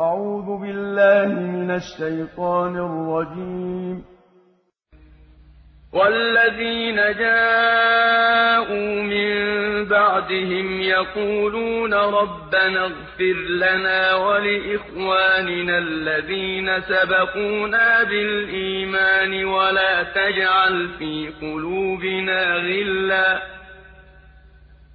أعوذ بالله من الشيطان الرجيم. والذين جاءوا من بعدهم يقولون ربنا اغفر لنا ولإخواننا الذين سبقونا بالإيمان ولا تجعل في قلوبنا غلا.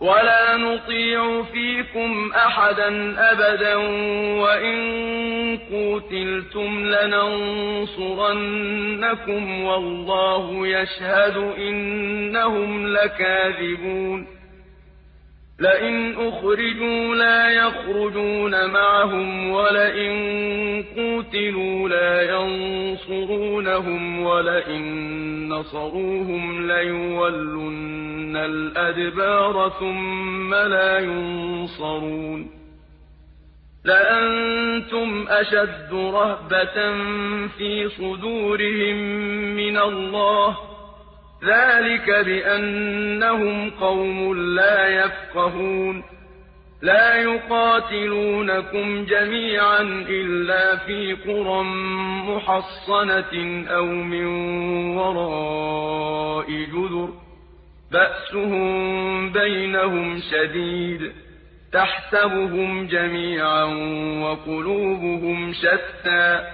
ولا نطيع فيكم أحدا أبدا وإن قوتلتم لننصرنكم والله يشهد إنهم لكاذبون لئن أخرجوا لا يخرجون معهم ولئن قوتلوا لا ينصرونهم ولئن نصروهم ليولن الأدبار ثم لا ينصرون. لأنتم أشد رهبة في صدورهم من الله. ذلك بأنهم قوم لا يفقهون. لا يقاتلونكم جميعا إلا في قرى محصنة أو من وراء جذر. بأسهم بينهم شديد. تحسبهم جميعا وقلوبهم شتى.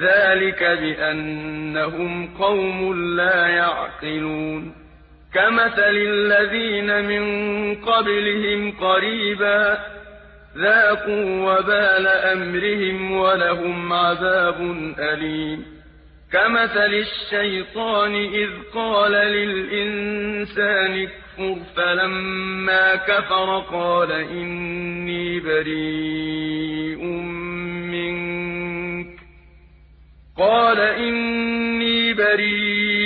ذلك بأنهم قوم لا يعقلون. كمثل الذين من قبلهم قريبا ذاقوا وبال أمرهم ولهم عذاب أليم. كمثل الشيطان إذ قال للإنسان اكفر فلما كفر قال إني بريء قال إني بريء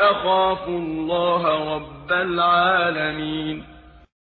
أخاف الله رب العالمين